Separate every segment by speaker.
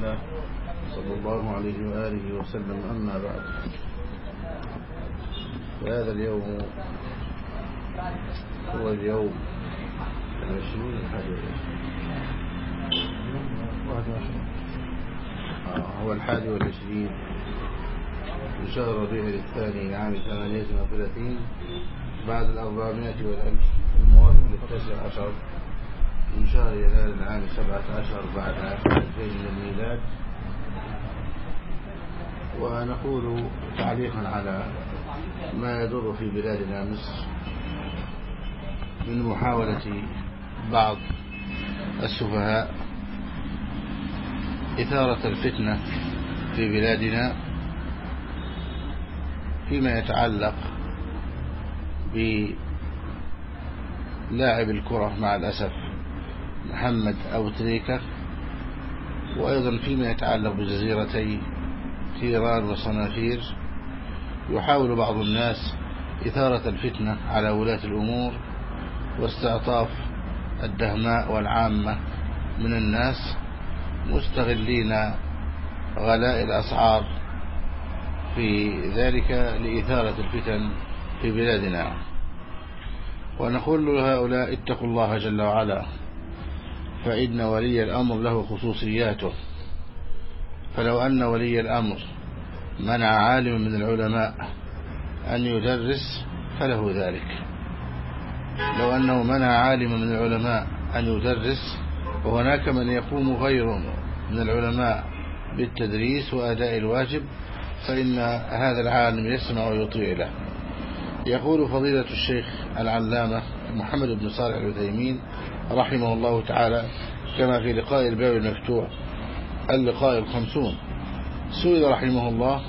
Speaker 1: الله صلى الله عليه وآله وسلم. أما بعد فهذا اليوم هو اليوم العشرين الحادي آه، هو الحادي والعشرين من شهر ربيع الثاني عام ثمانية وثلاثين بعد الأربعمائة والألف الموافق للتاسع عشر. من شهر يناير العام سبعة عشر بعد ألفين من الميلاد. ونقول تعليقا على ما يدور في بلادنا مصر من محاولة بعض السفهاء إثارة الفتنة في بلادنا فيما يتعلق بلاعب الكرة مع الأسف. محمد أو تريكة وأيضا فيما يتعلق بجزيرتي تيران وصنافير يحاول بعض الناس إثارة الفتنة على ولاة الأمور واستعطاف الدهماء والعامة من الناس مستغلين غلاء الأسعار في ذلك لإثارة الفتن في بلادنا. ونقول لهؤلاء اتقوا الله جل وعلا. فإن ولي الأمر له خصوصياته. فلو أن ولي الأمر منع عالم من العلماء أن يدرس فله ذلك. لو أنه منع عالم من العلماء أن يدرس وهناك من يقوم غيره من العلماء بالتدريس وأداء الواجب فإن هذا العالم يسمع ويطيع له. يقول فضيلة الشيخ العلامة محمد بن صالح العثيمين رحمه الله تعالى كما في لقاء الباب المفتوح اللقاء الخمسون. سئل رحمه الله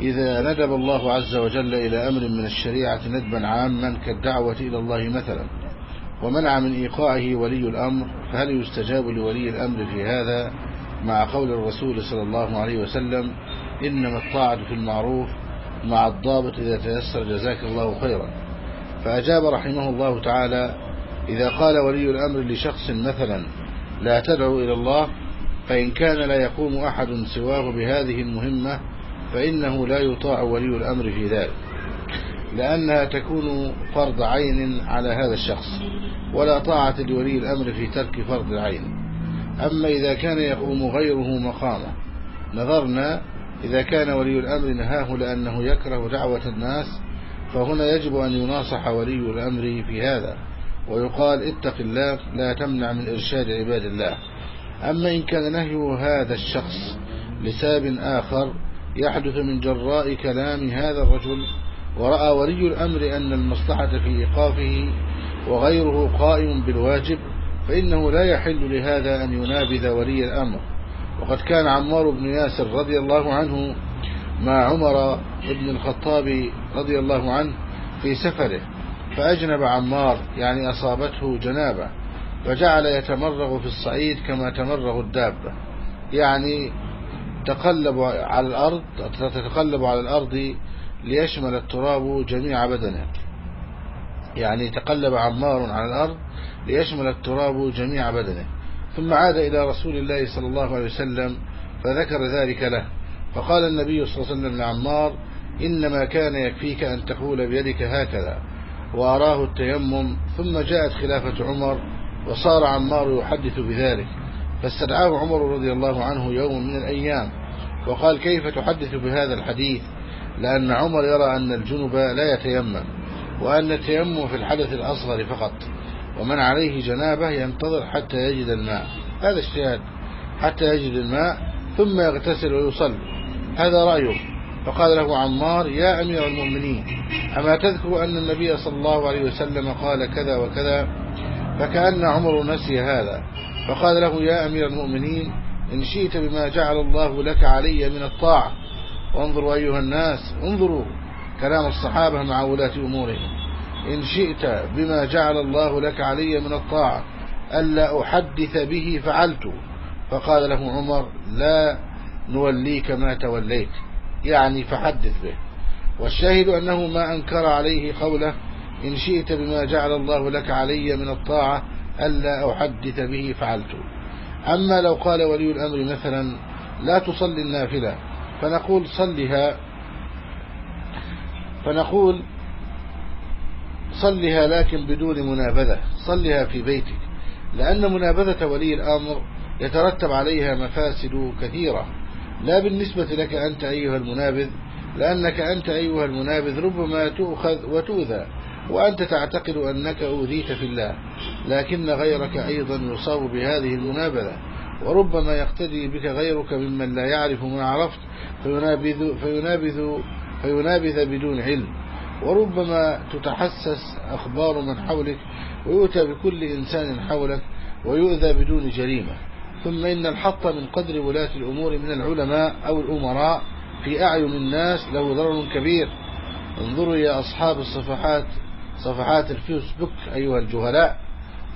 Speaker 1: إذا ندب الله عز وجل إلى أمر من الشريعة ندبا عاما كالدعوة إلى الله مثلا ومنع من إيقاعه ولي الأمر فهل يستجاب لولي الأمر في هذا؟ مع قول الرسول صلى الله عليه وسلم إنما الطاعة في المعروف مع الضابط إذا تيسر جزاك الله خيرا. فأجاب رحمه الله تعالى إذا قال ولي الأمر لشخص مثلا لا تدعو إلى الله فإن كان لا يقوم أحد سواه بهذه المهمة فإنه لا يطاع ولي الأمر في ذلك. لأنها تكون فرض عين على هذا الشخص ولا طاعة لولي الأمر في ترك فرض العين. أما إذا كان يقوم غيره مقامه نظرنا إذا كان ولي الأمر نهاه لأنه يكره دعوة الناس فهنا يجب أن يناصح ولي الأمر في هذا ويقال اتق الله لا تمنع من إرشاد عباد الله. أما إن كان نهي هذا الشخص لساب آخر يحدث من جراء كلام هذا الرجل ورأى ولي الأمر أن المصلحة في إيقافه وغيره قائم بالواجب فإنه لا يحل لهذا أن ينابذ ولي الأمر. وقد كان عمار بن ياسر رضي الله عنه مع عمر بن الخطاب رضي الله عنه في سفره فأجنب عمار يعني أصابته جنابة فجعل يتمرغ في الصعيد كما تمرغ الدابة. يعني تقلب على الأرض تتقلب على الأرض ليشمل التراب جميع بدنه. يعني تقلب عمار على الأرض ليشمل التراب جميع بدنه. ثم عاد إلى رسول الله صلى الله عليه وسلم فذكر ذلك له. فقال النبي صلى الله عليه وسلم لعمار إنما كان يكفيك أن تقول بيدك هكذا. وأراه التيمم ثم جاءت خلافة عمر وصار عمار يحدث بذلك. فاستدعاه عمر رضي الله عنه يوم من الأيام وقال كيف تحدث بهذا الحديث؟ لأن عمر يرى أن الجنب لا يتيمم وأن التيمم في الحدث الأصغر فقط ومن عليه جنابة ينتظر حتى يجد الماء. هذا اجتهاد. حتى يجد الماء ثم يغتسل ويصلي. هذا رأيه. فقال له عمار يا أمير المؤمنين أما تذكر أن النبي صلى الله عليه وسلم قال كذا وكذا فكأن عمر نسي هذا فقال له يا أمير المؤمنين إن شئت بما جعل الله لك علي من الطاعة وانظروا أيها الناس انظروا كلام الصحابة مع ولاة أمورهم إن شئت بما جعل الله لك علي من الطاعة ألا أحدث به فعلت. فقال له عمر لا نوليك ما توليت. يعني فحدث به. والشاهد أنه ما أنكر عليه قوله إن شئت بما جعل الله لك علي من الطاعة ألا أحدث به فعلت. أما لو قال ولي الأمر مثلا لا تصلي النافلة فنقول صلها فنقول صلها لكن بدون منابذة صلها في بيتك لأن منابذة ولي الأمر يترتب عليها مفاسد كثيرة. لا بالنسبة لك أنت أيها المنابذ لأنك أنت أيها المنابذ ربما تؤخذ وتؤذى وأنت تعتقد أنك أوذيت في الله لكن غيرك أيضا يصاب بهذه المنابذة وربما يقتدي بك غيرك ممن لا يعرف ما عرفت فينابذ, فينابذ, فينابذ بدون علم وربما تتحسس أخبار من حولك ويؤتى بكل إنسان حولك ويؤذى بدون جريمة. ثم إن الحط من قدر ولاة الأمور من العلماء أو الأمراء في أعين الناس له ضرر كبير. انظروا يا أصحاب الصفحات صفحات الفيسبوك أيها الجهلاء.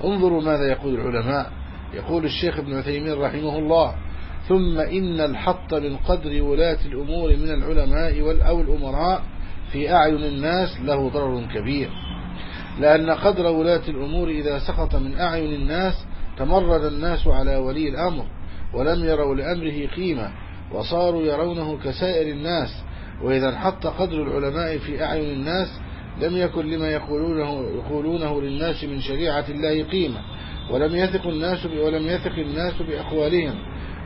Speaker 1: انظروا ماذا يقول العلماء. يقول الشيخ ابن عثيمين رحمه الله ثم إن الحط من قدر ولاة الأمور من العلماء أو الأمراء في أعين الناس له ضرر كبير. لأن قدر ولاة الأمور إذا سقط من أعين الناس تمرد الناس على ولي الأمر ولم يروا لأمره قيمة وصاروا يرونه كسائر الناس وإذا انحط قدر العلماء في أعين الناس لم يكن لما يقولونه, يقولونه للناس من شريعة الله قيمة ولم يثق الناس ولم يثق الناس بأقوالهم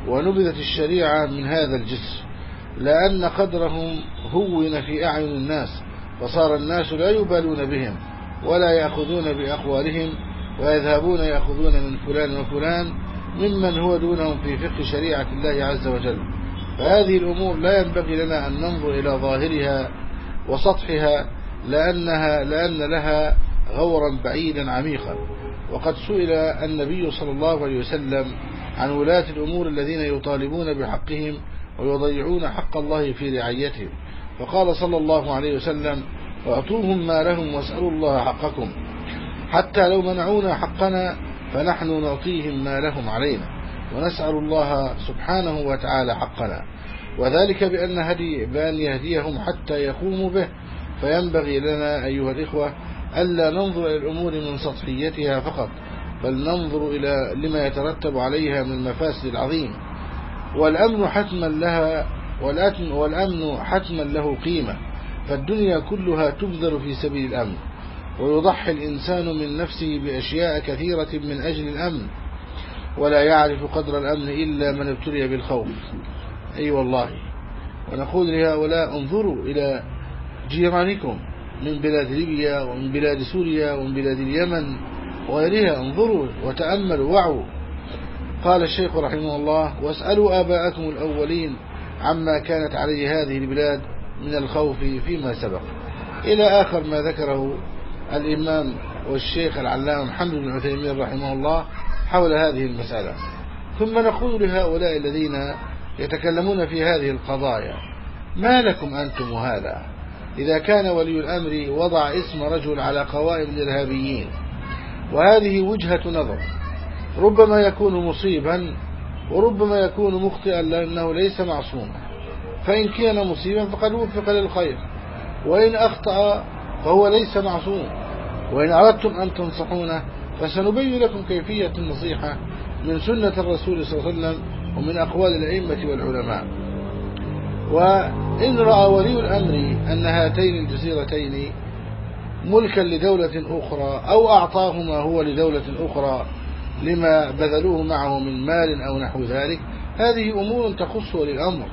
Speaker 1: ونبذت الشريعة من هذا الجسر لأن قدرهم هون في أعين الناس فصار الناس لا يبالون بهم ولا يأخذون بأقوالهم ويذهبون يأخذون من فلان وفلان ممن هو دونهم في فقه شريعة الله عز وجل. فهذه الأمور لا ينبغي لنا أن ننظر إلى ظاهرها وسطحها لأنها لأن لها غورا بعيدا عميقا. وقد سئل النبي صلى الله عليه وسلم عن ولاة الأمور الذين يطالبون بحقهم ويضيعون حق الله في رعايتهم فقال صلى الله عليه وسلم واعطوهم ما لهم واسألوا الله حقكم. حتى لو منعونا حقنا فنحن نعطيهم ما لهم علينا ونسأل الله سبحانه وتعالى حقنا. وذلك بأن, هدي بأن يهديهم حتى يقوموا به. فينبغي لنا أيها الإخوة ألا ننظر إلى الأمور من سطحيتها فقط بل ننظر إلى لما يترتب عليها من المفاسد العظيم. والأمن حتما لها والأمن حتما له قيمة. فالدنيا كلها تبذل في سبيل الأمن. ويضحي الإنسان من نفسه بأشياء كثيرة من أجل الأمن ولا يعرف قدر الأمن إلا من ابتلي بالخوف. أي أيوة والله. ونقول لهؤلاء انظروا إلى جيرانكم من بلاد ليبيا ومن بلاد سوريا ومن بلاد اليمن وغيرها. انظروا وتأملوا وعوا. قال الشيخ رحمه الله واسألوا آباءكم الأولين عما كانت عليه هذه البلاد من الخوف فيما سبق. إلى آخر ما ذكره الإمام والشيخ العلامة محمد بن عثيمين رحمه الله حول هذه المسألة. ثم نقول لهؤلاء الذين يتكلمون في هذه القضايا ما لكم أنتم هذا؟ إذا كان ولي الأمر وضع اسم رجل على قوائم الإرهابيين وهذه وجهة نظر ربما يكون مصيبا وربما يكون مخطئا لأنه ليس معصوما فإن كان مصيبا فقد وفق للخير وإن أخطأ فهو ليس معصوم. وإن أردتم أن تنصحونه فسنبين لكم كيفية النصيحة من سنة الرسول صلى الله عليه وسلم ومن أقوال الأئمة والعلماء. وإن رأى ولي الأمر أن هاتين الجزيرتين ملكا لدولة أخرى أو أعطاهما هو لدولة أخرى لما بذلوه معه من مال أو نحو ذلك هذه أمور تخص للأمر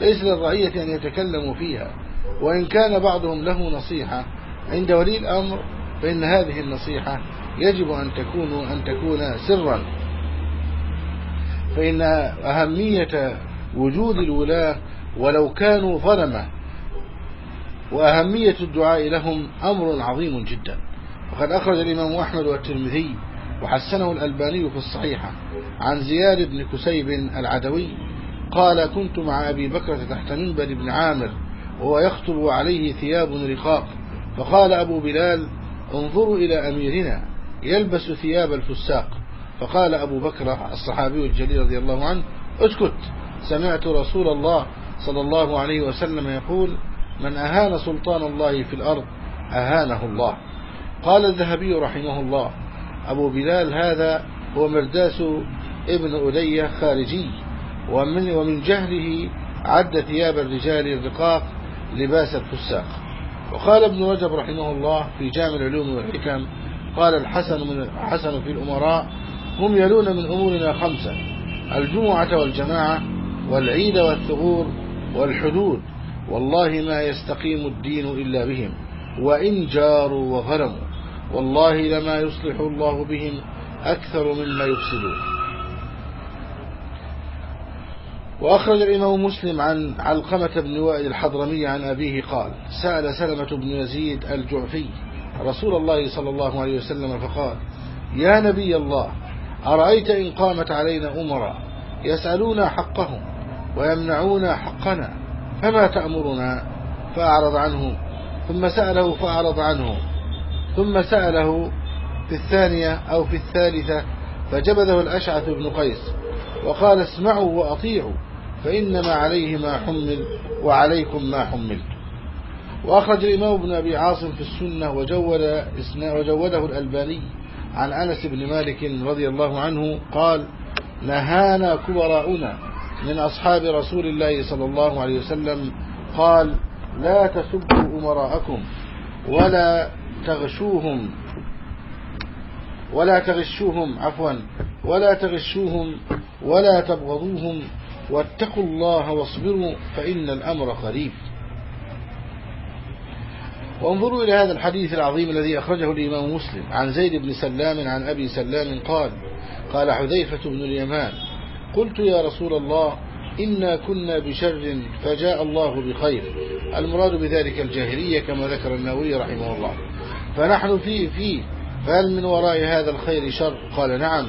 Speaker 1: ليس للرعية أن يتكلموا فيها. وإن كان بعضهم له نصيحة عند ولي الأمر فإن هذه النصيحة يجب أن تكون أن تكون سرا. فإن أهمية وجود الولاة ولو كانوا ظلمة وأهمية الدعاء لهم أمر عظيم جدا. وقد أخرج الإمام أحمد والترمذي وحسنه الألباني في الصحيحة عن زياد بن كسيب العدوي قال كنت مع أبي بكر تحت منبر بن عامر وهو يخطب عليه ثياب رقاق. فقال أبو بلال انظروا إلى أميرنا يلبس ثياب الفساق. فقال أبو بكر الصحابي الجليل رضي الله عنه اسكت سمعت رسول الله صلى الله عليه وسلم يقول من أهان سلطان الله في الأرض أهانه الله. قال الذهبي رحمه الله أبو بلال هذا هو مرداس ابن أدية خارجي ومن, ومن جهله عد ثياب الرجال الرقاق لباس الفساق. وقال ابن رجب رحمه الله في جامع العلوم والحكم قال الحسن من الحسن في الأمراء هم يلون من أمورنا خمسة الجمعة والجماعة والعيد والثغور والحدود والله ما يستقيم الدين إلا بهم وإن جاروا وظلموا والله لما يصلح الله بهم أكثر مما يفسدون. وأخرج الإمام مسلم عن علقمة بن وائل الحضرمي عن أبيه قال سأل سلمة بن يزيد الجعفي رسول الله صلى الله عليه وسلم فقال يا نبي الله أرأيت إن قامت علينا أمراء يسألون حقهم ويمنعون حقنا فما تأمرنا؟ فأعرض عنه ثم سأله فأعرض عنه ثم سأله في الثانية أو في الثالثة فجبده الأشعث بن قيس وقال اسمعوا وأطيعوا فإنما عليه ما حمل وعليكم ما حملت وأخرج الإمام ابن أبي عاصم في السنة وجود وجوده الألباني عن أنس بن مالك رضي الله عنه قال نهانا كبراؤنا من أصحاب رسول الله صلى الله عليه وسلم. قال لا تسبوا أمراءكم ولا تغشوهم ولا تغشوهم عفوا ولا تغشوهم ولا تبغضوهم واتقوا الله واصبروا فإن الأمر قريب. وانظروا إلى هذا الحديث العظيم الذي أخرجه الإمام مسلم عن زيد بن سلام عن أبي سلام قال قال حذيفة بن اليمان قلت يا رسول الله إنا كنا بشر فجاء الله بخير. المراد بذلك الجاهلية كما ذكر النووي رحمه الله. فنحن فيه فيه فهل من وراء هذا الخير شر؟ قال نعم.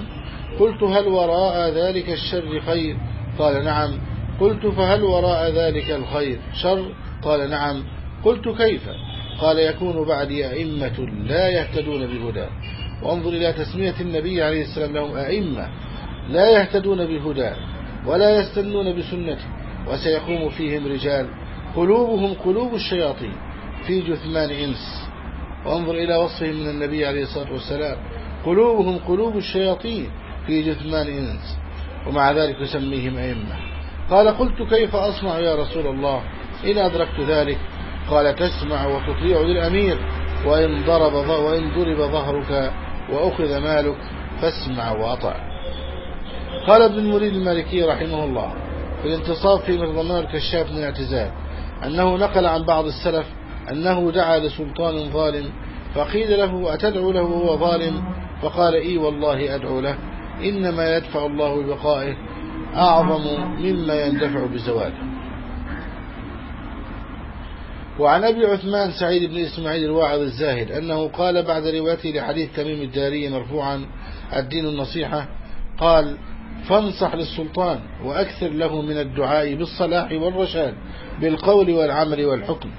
Speaker 1: قلت هل وراء ذلك الشر خير؟ قال نعم. قلت فهل وراء ذلك الخير شر؟ قال نعم. قلت كيف؟ قال يكون بعدي أئمة لا يهتدون بهدى. وانظر إلى تسمية النبي عليه السلام لهم أئمة لا يهتدون بهدى ولا يستنون بسنته وسيقوم فيهم رجال. قلوبهم قلوب الشياطين في جثمان إنس. وانظر إلى وصفهم من النبي عليه الصلاة والسلام. قلوبهم قلوب الشياطين في جثمان إنس. ومع ذلك يسميهم أئمة. قال قلت كيف أصنع يا رسول الله؟ إن أدركت ذلك قال تسمع وتطيع للأمير وإن ضرب وإن ضرب ظهرك وأخذ مالك فاسمع وأطع. قال ابن المريد المالكي رحمه الله في الانتصاف في مضمان الكشاف من الاعتزال أنه نقل عن بعض السلف أنه دعا لسلطان ظالم فقيل له أتدعو له وهو ظالم؟ فقال إي والله أدعو له. إنما يدفع الله ببقائه أعظم مما يندفع بزواله وعن أبي عثمان سعيد بن إسماعيل الواعظ الزاهد أنه قال بعد روايته لحديث تميم الداري مرفوعا الدين النصيحة قال فانصح للسلطان وأكثر له من الدعاء بالصلاح والرشاد بالقول والعمل والحكم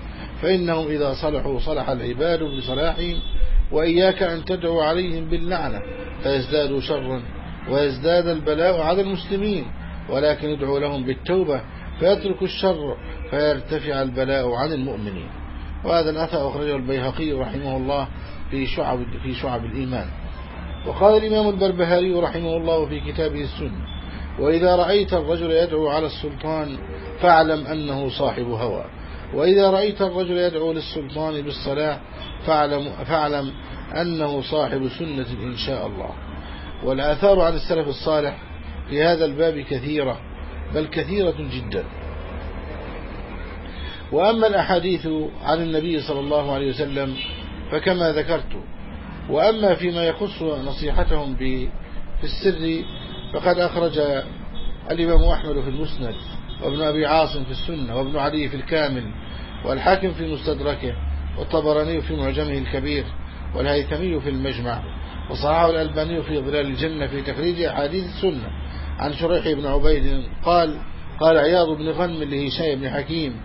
Speaker 1: فإنهم إذا صلحوا صلح العباد بصلاحهم وإياك أن تدعو عليهم باللعنة فيزدادوا شرا ويزداد البلاء على المسلمين ولكن ادعو لهم بالتوبة فيترك الشر فيرتفع البلاء عن المؤمنين. وهذا الأثر أخرجه البيهقي رحمه الله في شعب, في شعب الإيمان. وقال الإمام البربهاري رحمه الله في كتابه السنة وإذا رأيت الرجل يدعو على السلطان فاعلم أنه صاحب هوى. وإذا رأيت الرجل يدعو للسلطان بالصلاة فاعلم, فاعلم أنه صاحب سنة إن شاء الله. والآثار عن السلف الصالح في هذا الباب كثيرة بل كثيرة جدا. وأما الأحاديث عن النبي صلى الله عليه وسلم فكما ذكرت وأما فيما يخص نصيحتهم في السر فقد أخرج الإمام أحمد في المسند وابن أبي عاصم في السنة وابن علي في الكامل والحاكم في مستدركه والطبراني في معجمه الكبير والهيثمي في المجمع. وصححه الألباني في ظلال الجنة في تخريج أحاديث السنة. عن شريح بن عبيد قال قال عياض بن غنم لهشام بن حكيم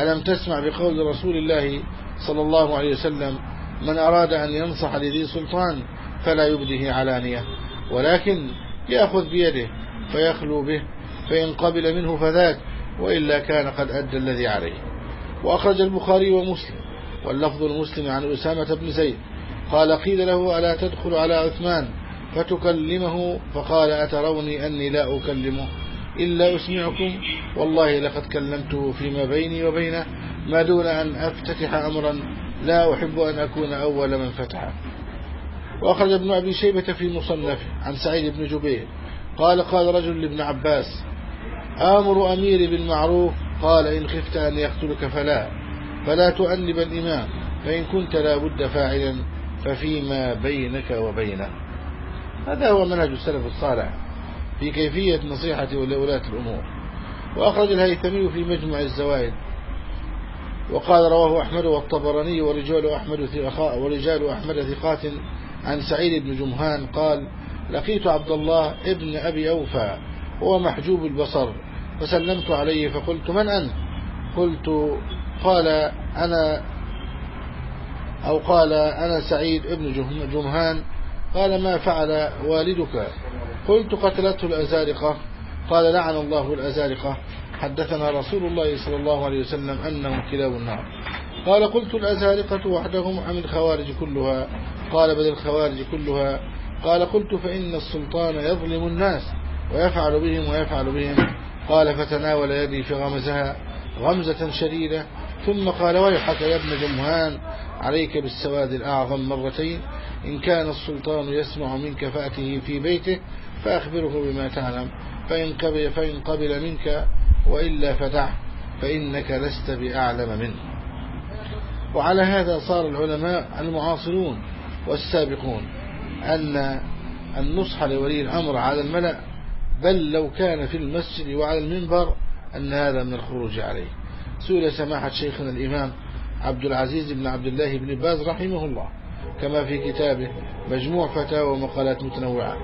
Speaker 1: ألم تسمع بقول رسول الله صلى الله عليه وسلم من أراد أن ينصح لذي سلطان فلا يبديه علانية ولكن يأخذ بيده فيخلو به فإن قبل منه فذاك وإلا كان قد أدى الذي عليه. وأخرج البخاري ومسلم واللفظ المسلم عن أسامة بن زيد قال قيل له ألا تدخل على عثمان؟ فتكلمه فقال أتروني أني لا أكلمه إلا أسمعكم؟ والله لقد كلمته فيما بيني وبينه ما دون أن أفتتح أمرا لا أحب أن أكون أول من فتحه. وأخرج ابن أبي شيبة في مصنفه عن سعيد بن جبير. قال قال رجل لابن عباس آمر أميري بالمعروف؟ قال إن خفت أن يقتلك فلا فلا تؤنب الإمام فإن كنت لا بد فاعلا. ففيما بينك وبينه. هذا هو منهج السلف الصالح في كيفية نصيحة لولاة الأمور. وأخرج الهيثمي في مجمع الزوائد. وقال رواه أحمد والطبراني ورجال أحمد ورجال أحمد ثقات عن سعيد بن جمهان قال لقيت عبد الله ابن أبي أوفى هو محجوب البصر فسلمت عليه فقلت من أنت؟ قلت قال أنا أو قال أنا سعيد ابن جمهان قال ما فعل والدك؟ قلت قتلته الأزارقة. قال لعن الله الأزارقة. حدثنا رسول الله صلى الله عليه وسلم أنهم كلاب النار. قال قلت الأزارقة وحدهم أم الخوارج كلها. قال بل الخوارج كلها. قال قلت فإن السلطان يظلم الناس ويفعل بهم ويفعل بهم. قال فتناول يدي في غمزها غمزة شديدة. ثم قال ويحك يا ابن جمهان عليك بالسواد الأعظم مرتين. إن كان السلطان يسمع منك فأته في بيته فأخبره بما تعلم. فإن قبل, فإن قبل منك وإلا فدعه فإنك لست بأعلم منه. وعلى هذا صار العلماء المعاصرون والسابقون أن النصح لولي الأمر على الملأ بل لو كان في المسجد وعلى المنبر أن هذا من الخروج عليه. سئل سماحة شيخنا الإمام عبد العزيز بن عبد الله بن باز رحمه الله. كما في كتابه مجموع فتاوى ومقالات متنوعة.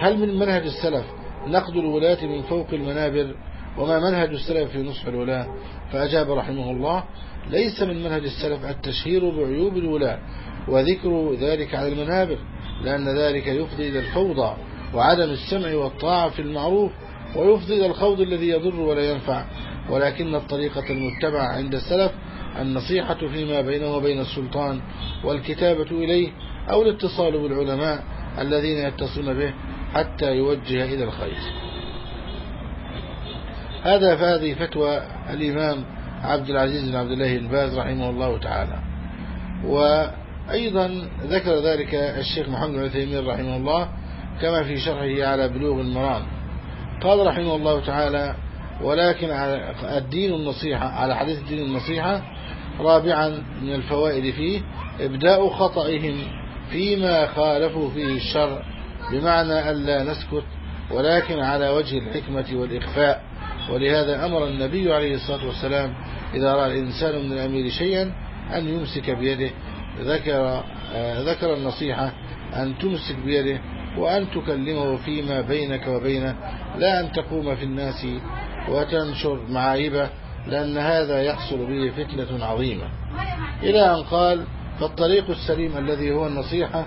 Speaker 1: هل من منهج السلف نقد الولاة من فوق المنابر؟ وما منهج السلف في نصح الولاة؟ فأجاب رحمه الله ليس من منهج السلف التشهير بعيوب الولاة وذكر ذلك على المنابر لأن ذلك يفضي إلى الفوضى وعدم السمع والطاعة في المعروف ويفضي إلى الخوض الذي يضر ولا ينفع. ولكن الطريقة المتبعة عند السلف النصيحة فيما بينه وبين السلطان والكتابة إليه أو الاتصال بالعلماء الذين يتصلون به حتى يوجه إلى الخير. هذا فهذه فتوى الإمام عبد العزيز بن عبد الله بن باز رحمه الله تعالى. وأيضا ذكر ذلك الشيخ محمد بن عثيمين رحمه الله كما في شرحه على بلوغ المرام. قال رحمه الله تعالى ولكن الدين النصيحة على حديث الدين النصيحة رابعا من الفوائد فيه إبداء خطئهم فيما خالفوا فيه الشرع بمعنى ألا نسكت ولكن على وجه الحكمة والإخفاء. ولهذا أمر النبي عليه الصلاة والسلام إذا رأى الإنسان من الأمير شيئا أن يمسك بيده. ذكر, آه، ذكر النصيحة أن تمسك بيده وأن تكلمه فيما بينك وبينه لا أن تقوم في الناس وتنشر معايبة. لأن هذا يحصل به فتنة عظيمة. إلى أن قال فالطريق السليم الذي هو النصيحة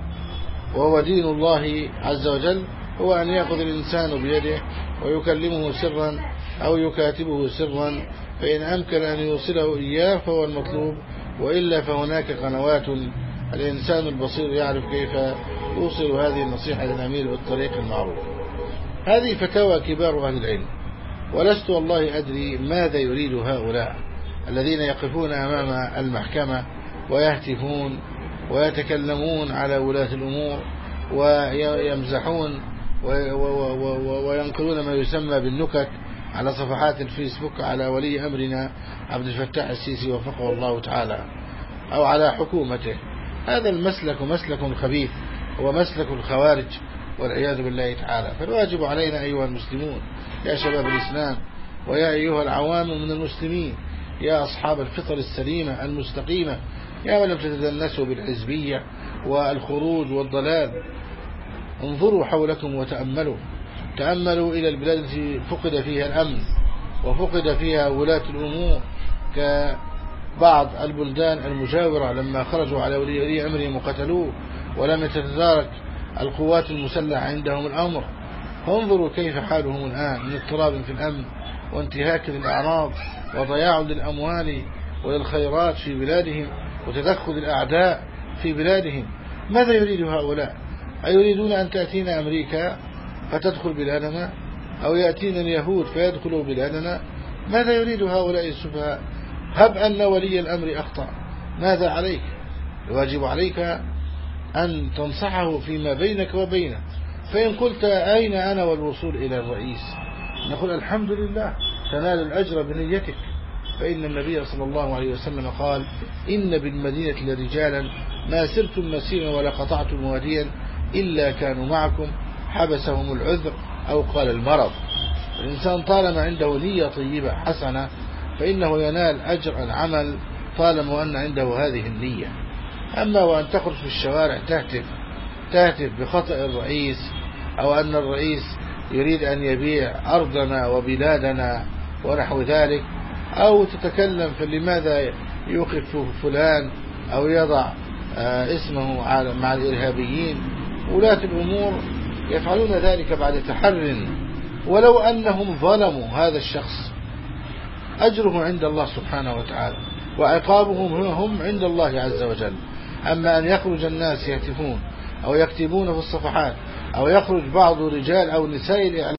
Speaker 1: وهو دين الله عز وجل هو أن يأخذ الإنسان بيده ويكلمه سرا أو يكاتبه سرا فإن أمكن أن يوصله إياه فهو المطلوب وإلا فهناك قنوات الإنسان البصير يعرف كيف يوصل هذه النصيحة للأمير بالطريق المعروف. هذه فتاوى كبار أهل العلم. ولست والله أدري ماذا يريد هؤلاء الذين يقفون أمام المحكمة ويهتفون ويتكلمون على ولاة الأمور ويمزحون وينقلون ما يسمى بالنكت على صفحات الفيسبوك على ولي أمرنا عبد الفتاح السيسي وفقه الله تعالى أو على حكومته. هذا المسلك مسلك خبيث هو مسلك الخوارج. والعياذ بالله تعالى. فالواجب علينا أيها المسلمون يا شباب الإسلام ويا أيها العوام من المسلمين يا أصحاب الفطر السليمة المستقيمة يا من لم تتدنسوا بالحزبية والخروج والضلال. انظروا حولكم وتأملوا. تأملوا إلى البلاد التي فقد فيها الأمن وفقد فيها ولاة الأمور كبعض البلدان المجاورة لما خرجوا على ولي أمرهم وقتلوه ولم يتدارك القوات المسلحة عندهم الأمر. فانظروا كيف حالهم الآن من اضطراب في الأمن وانتهاك للأعراض وضياع للأموال وللخيرات في بلادهم وتدخل الأعداء في بلادهم. ماذا يريد هؤلاء؟ أيريدون أن تأتينا أمريكا فتدخل بلادنا؟ أو يأتينا اليهود فيدخلوا بلادنا؟ ماذا يريد هؤلاء السفهاء؟ هب أن ولي الأمر أخطأ. ماذا عليك؟ الواجب عليك أن تنصحه فيما بينك وبينه. فإن قلت أين أنا والوصول إلى الرئيس؟ نقول الحمد لله تنال الأجر بنيتك. فإن النبي صلى الله عليه وسلم قال إن بالمدينة لرجالا ما سرتم مسيرا ولا قطعتم واديا إلا كانوا معكم حبسهم العذر أو قال المرض. الإنسان طالما عنده نية طيبة حسنة فإنه ينال أجر العمل طالما أن عنده هذه النية. أما وأن تخرج في الشوارع تهتف تهتف بخطأ الرئيس أو أن الرئيس يريد أن يبيع أرضنا وبلادنا ونحو ذلك أو تتكلم فلماذا يوقف فلان أو يضع آه، اسمه مع الإرهابيين. ولاة الأمور يفعلون ذلك بعد تحر. ولو أنهم ظلموا هذا الشخص أجره عند الله سبحانه وتعالى وعقابهم هم عند الله عز وجل. أما أن يخرج الناس يهتفون أو يكتبون في الصفحات أو يخرج بعض رجال أو نساء